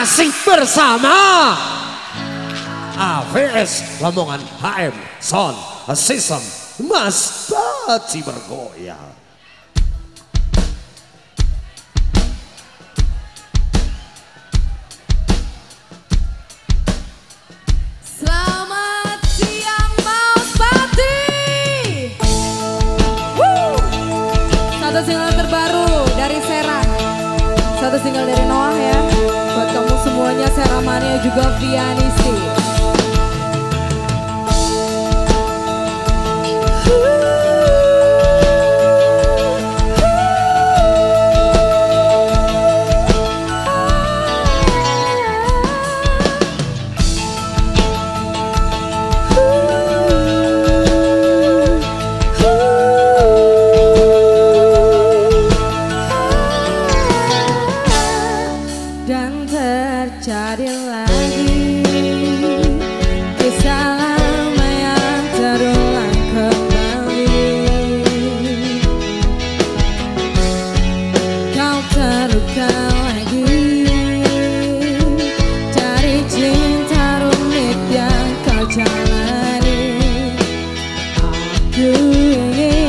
masih bersama AVS Lamongan HM Son System Mas Baci bergoyang. Satu single terbaru dari. Satu single dari Noah ya. eu digo confiar em si. you.